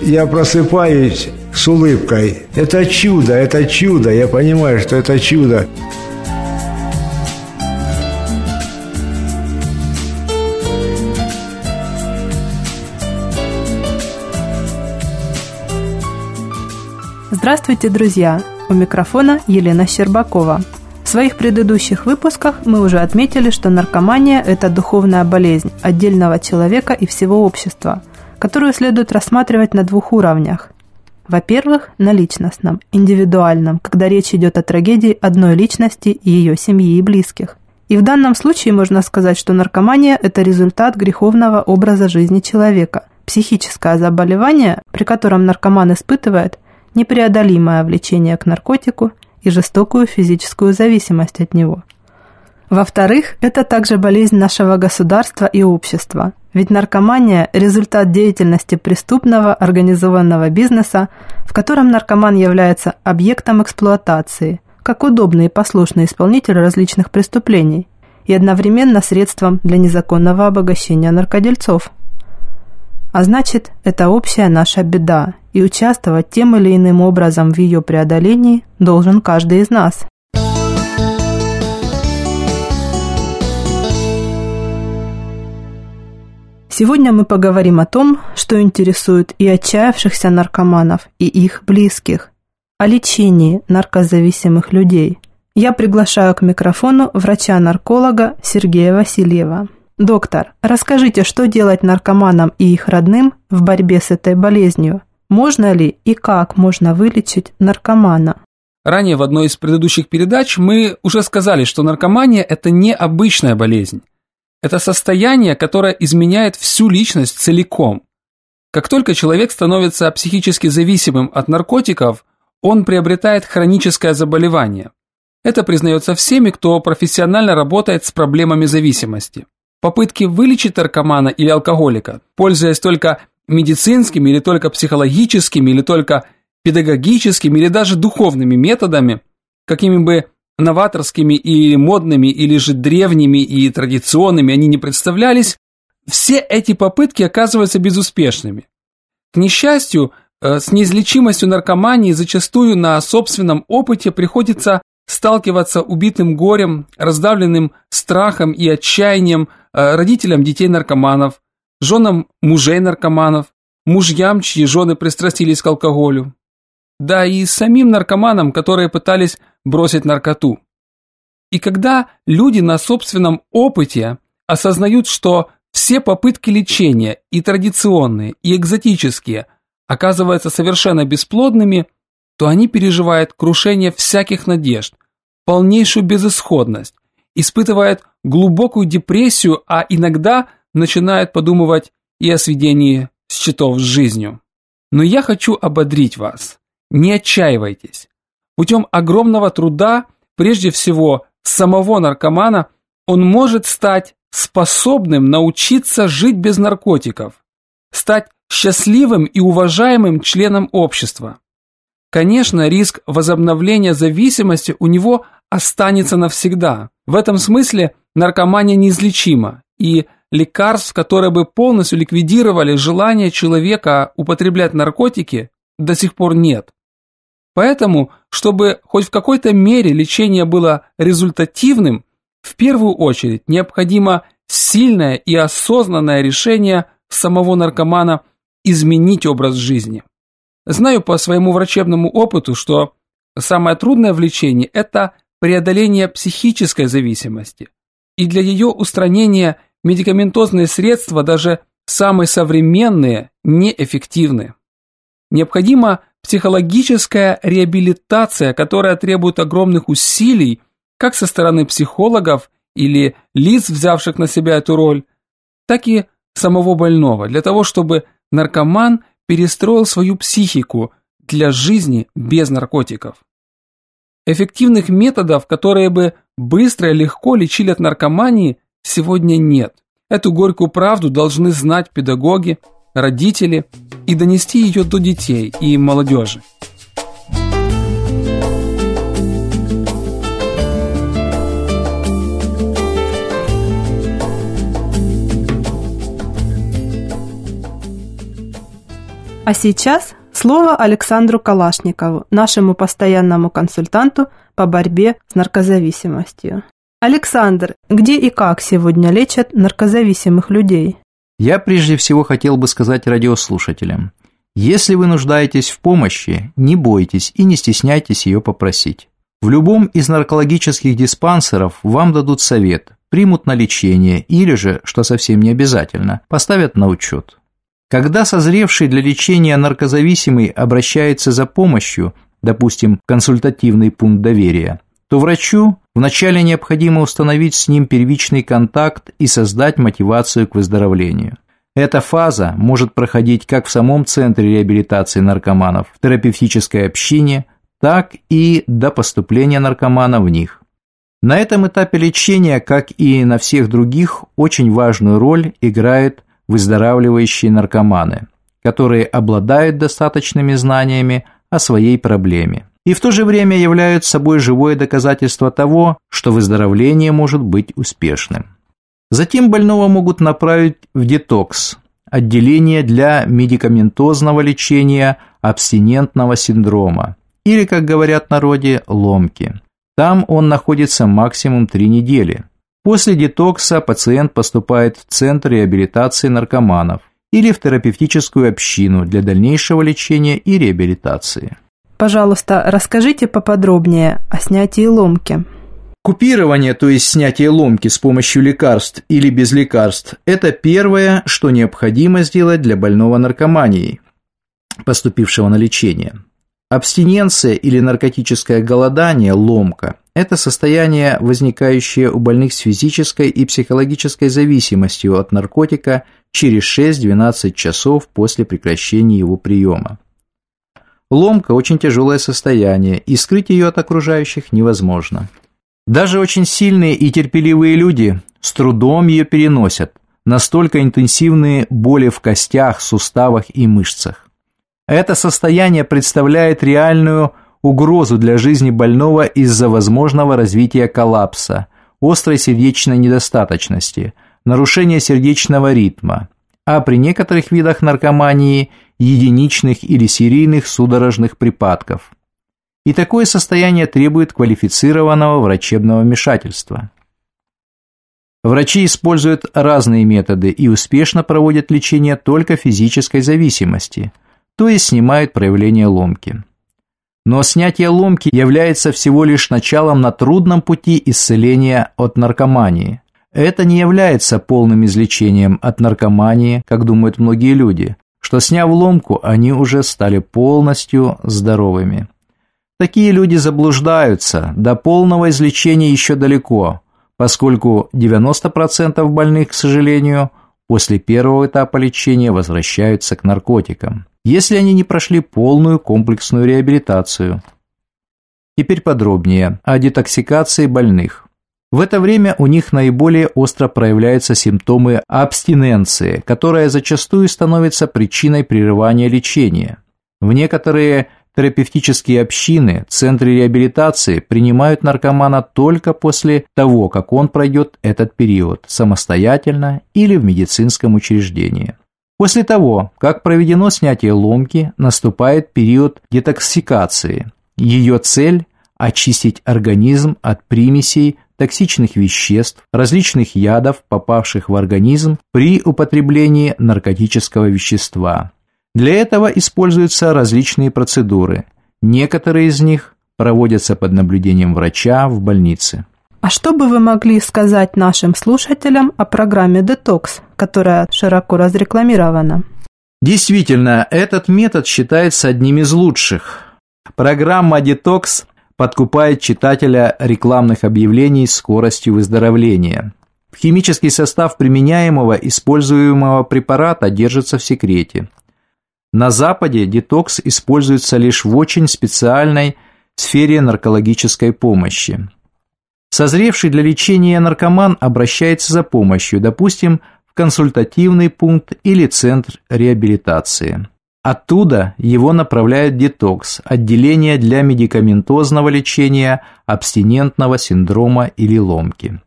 Я просыпаюсь с улыбкой. Это чудо, это чудо. Я понимаю, что это чудо. Здравствуйте, друзья! У микрофона Елена Щербакова. В своих предыдущих выпусках мы уже отметили, что наркомания – это духовная болезнь отдельного человека и всего общества, которую следует рассматривать на двух уровнях. Во-первых, на личностном, индивидуальном, когда речь идет о трагедии одной личности ее семьи и близких. И в данном случае можно сказать, что наркомания – это результат греховного образа жизни человека, психическое заболевание, при котором наркоман испытывает – непреодолимое влечение к наркотику и жестокую физическую зависимость от него. Во-вторых, это также болезнь нашего государства и общества, ведь наркомания – результат деятельности преступного организованного бизнеса, в котором наркоман является объектом эксплуатации, как удобный и послушный исполнитель различных преступлений, и одновременно средством для незаконного обогащения наркодельцов – а значит, это общая наша беда, и участвовать тем или иным образом в ее преодолении должен каждый из нас. Сегодня мы поговорим о том, что интересует и отчаявшихся наркоманов, и их близких, о лечении наркозависимых людей. Я приглашаю к микрофону врача-нарколога Сергея Васильева. Доктор, расскажите, что делать наркоманам и их родным в борьбе с этой болезнью? Можно ли и как можно вылечить наркомана? Ранее в одной из предыдущих передач мы уже сказали, что наркомания – это не обычная болезнь. Это состояние, которое изменяет всю личность целиком. Как только человек становится психически зависимым от наркотиков, он приобретает хроническое заболевание. Это признается всеми, кто профессионально работает с проблемами зависимости. Попытки вылечить наркомана или алкоголика, пользуясь только медицинскими или только психологическими или только педагогическими или даже духовными методами, какими бы новаторскими или модными или же древними и традиционными они не представлялись, все эти попытки оказываются безуспешными. К несчастью, э, с неизлечимостью наркомании зачастую на собственном опыте приходится сталкиваться убитым горем, раздавленным страхом и отчаянием э, родителям детей-наркоманов, женам мужей-наркоманов, мужьям, чьи жены пристрастились к алкоголю. Да и самим наркоманам, которые пытались бросить наркоту. И когда люди на собственном опыте осознают, что все попытки лечения, и традиционные, и экзотические, оказываются совершенно бесплодными, то они переживают крушение всяких надежд, полнейшую безысходность, испытывает глубокую депрессию, а иногда начинает подумывать и о сведении счетов с жизнью. Но я хочу ободрить вас. Не отчаивайтесь. Путем огромного труда, прежде всего самого наркомана, он может стать способным научиться жить без наркотиков, стать счастливым и уважаемым членом общества. Конечно, риск возобновления зависимости у него останется навсегда. В этом смысле наркомания неизлечима, и лекарств, которые бы полностью ликвидировали желание человека употреблять наркотики, до сих пор нет. Поэтому, чтобы хоть в какой-то мере лечение было результативным, в первую очередь необходимо сильное и осознанное решение самого наркомана изменить образ жизни. Знаю по своему врачебному опыту, что самое трудное в лечении – это преодоление психической зависимости. И для ее устранения медикаментозные средства, даже самые современные, неэффективны. Необходима психологическая реабилитация, которая требует огромных усилий как со стороны психологов или лиц, взявших на себя эту роль, так и самого больного, для того, чтобы наркоман перестроил свою психику для жизни без наркотиков. Эффективных методов, которые бы быстро и легко лечили от наркомании, сегодня нет. Эту горькую правду должны знать педагоги, родители и донести ее до детей и молодежи. А сейчас слово Александру Калашникову, нашему постоянному консультанту по борьбе с наркозависимостью. Александр, где и как сегодня лечат наркозависимых людей? Я прежде всего хотел бы сказать радиослушателям, если вы нуждаетесь в помощи, не бойтесь и не стесняйтесь ее попросить. В любом из наркологических диспансеров вам дадут совет, примут на лечение или же, что совсем не обязательно, поставят на учет. Когда созревший для лечения наркозависимый обращается за помощью, допустим, консультативный пункт доверия, то врачу вначале необходимо установить с ним первичный контакт и создать мотивацию к выздоровлению. Эта фаза может проходить как в самом центре реабилитации наркоманов, в терапевтической общине, так и до поступления наркомана в них. На этом этапе лечения, как и на всех других, очень важную роль играет выздоравливающие наркоманы, которые обладают достаточными знаниями о своей проблеме и в то же время являются собой живое доказательство того, что выздоровление может быть успешным. Затем больного могут направить в детокс, отделение для медикаментозного лечения абстинентного синдрома, или, как говорят народе, ломки. Там он находится максимум 3 недели, После детокса пациент поступает в Центр реабилитации наркоманов или в терапевтическую общину для дальнейшего лечения и реабилитации. Пожалуйста, расскажите поподробнее о снятии ломки. Купирование, то есть снятие ломки с помощью лекарств или без лекарств, это первое, что необходимо сделать для больного наркоманией, поступившего на лечение. Абстиненция или наркотическое голодание, ломка – это состояние, возникающее у больных с физической и психологической зависимостью от наркотика через 6-12 часов после прекращения его приема. Ломка – очень тяжелое состояние, и скрыть ее от окружающих невозможно. Даже очень сильные и терпеливые люди с трудом ее переносят, настолько интенсивные боли в костях, суставах и мышцах. Это состояние представляет реальную угрозу для жизни больного из-за возможного развития коллапса, острой сердечной недостаточности, нарушения сердечного ритма, а при некоторых видах наркомании – единичных или серийных судорожных припадков. И такое состояние требует квалифицированного врачебного вмешательства. Врачи используют разные методы и успешно проводят лечение только физической зависимости – то есть снимают проявление ломки. Но снятие ломки является всего лишь началом на трудном пути исцеления от наркомании. Это не является полным излечением от наркомании, как думают многие люди, что сняв ломку, они уже стали полностью здоровыми. Такие люди заблуждаются, до полного излечения еще далеко, поскольку 90% больных, к сожалению, после первого этапа лечения возвращаются к наркотикам если они не прошли полную комплексную реабилитацию. Теперь подробнее о детоксикации больных. В это время у них наиболее остро проявляются симптомы абстиненции, которая зачастую становится причиной прерывания лечения. В некоторые терапевтические общины, центры реабилитации принимают наркомана только после того, как он пройдет этот период самостоятельно или в медицинском учреждении. После того, как проведено снятие ломки, наступает период детоксикации. Ее цель – очистить организм от примесей токсичных веществ, различных ядов, попавших в организм при употреблении наркотического вещества. Для этого используются различные процедуры. Некоторые из них проводятся под наблюдением врача в больнице. А что бы вы могли сказать нашим слушателям о программе «Детокс», которая широко разрекламирована? Действительно, этот метод считается одним из лучших. Программа «Детокс» подкупает читателя рекламных объявлений скоростью выздоровления. Химический состав применяемого используемого препарата держится в секрете. На Западе детокс используется лишь в очень специальной сфере наркологической помощи. Созревший для лечения наркоман обращается за помощью, допустим, в консультативный пункт или центр реабилитации. Оттуда его направляют детокс, отделение для медикаментозного лечения абстинентного синдрома или ломки,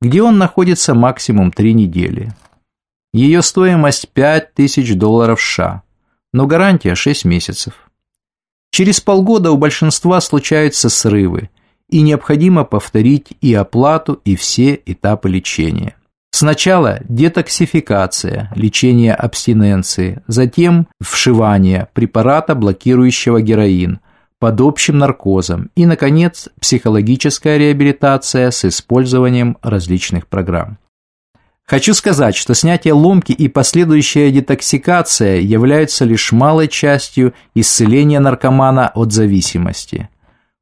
где он находится максимум 3 недели. Ее стоимость 5000 долларов США, но гарантия 6 месяцев. Через полгода у большинства случаются срывы – и необходимо повторить и оплату, и все этапы лечения. Сначала детоксификация, лечение абстиненции, затем вшивание препарата, блокирующего героин, под общим наркозом и, наконец, психологическая реабилитация с использованием различных программ. Хочу сказать, что снятие ломки и последующая детоксикация являются лишь малой частью исцеления наркомана от зависимости.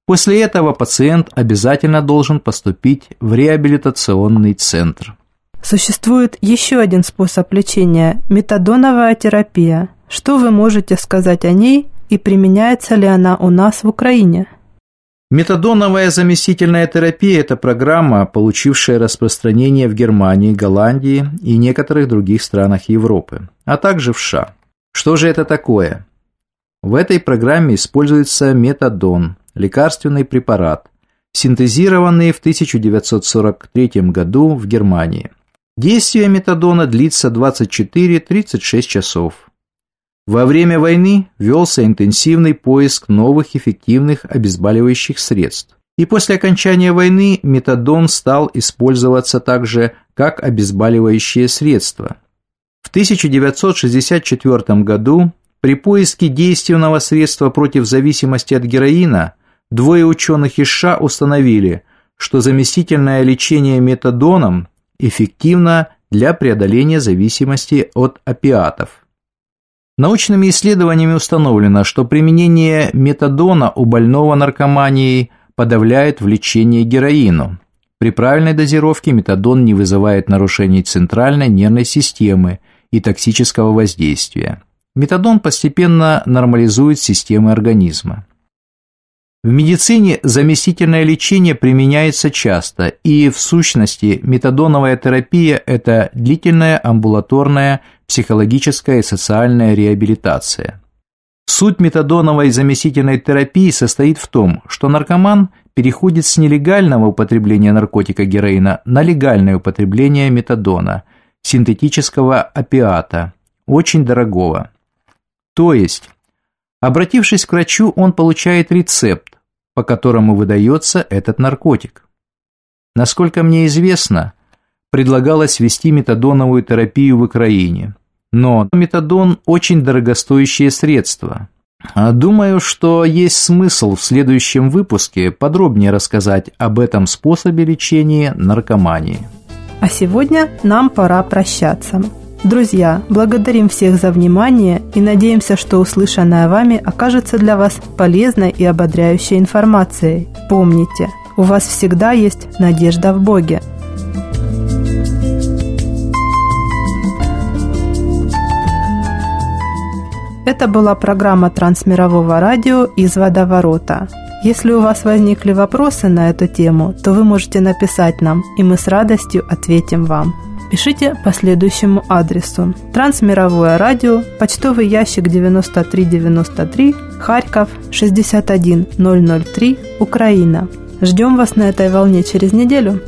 После этого пациент обязательно должен поступить в реабилитационный центр. Существует еще один способ лечения – метадоновая терапия. Что вы можете сказать о ней и применяется ли она у нас в Украине? Метадоновая заместительная терапия – это программа, получившая распространение в Германии, Голландии и некоторых других странах Европы, а также в США. Что же это такое? В этой программе используется метадон, лекарственный препарат, синтезированный в 1943 году в Германии. Действие метадона длится 24-36 часов. Во время войны велся интенсивный поиск новых эффективных обезболивающих средств. И после окончания войны метадон стал использоваться также как обезболивающее средство. В 1964 году при поиске действенного средства против зависимости от героина Двое ученых из США установили, что заместительное лечение метадоном эффективно для преодоления зависимости от опиатов. Научными исследованиями установлено, что применение метадона у больного наркоманией подавляет влечение героину. При правильной дозировке метадон не вызывает нарушений центральной нервной системы и токсического воздействия. Метадон постепенно нормализует системы организма. В медицине заместительное лечение применяется часто, и в сущности метадоновая терапия – это длительная амбулаторная психологическая и социальная реабилитация. Суть метадоновой заместительной терапии состоит в том, что наркоман переходит с нелегального употребления наркотика героина на легальное употребление метадона, синтетического опиата, очень дорогого. То есть, обратившись к врачу, он получает рецепт, по которому выдается этот наркотик. Насколько мне известно, предлагалось ввести метадоновую терапию в Украине. Но метадон – очень дорогостоящее средство. А думаю, что есть смысл в следующем выпуске подробнее рассказать об этом способе лечения наркомании. А сегодня нам пора прощаться. Друзья, благодарим всех за внимание и надеемся, что услышанное вами окажется для вас полезной и ободряющей информацией. Помните, у вас всегда есть надежда в Боге. Это была программа Трансмирового радио из водоворота. Если у вас возникли вопросы на эту тему, то вы можете написать нам, и мы с радостью ответим вам пишите по следующему адресу. Трансмировое радио, почтовый ящик 9393, Харьков 61003, Украина. Ждем вас на этой волне через неделю.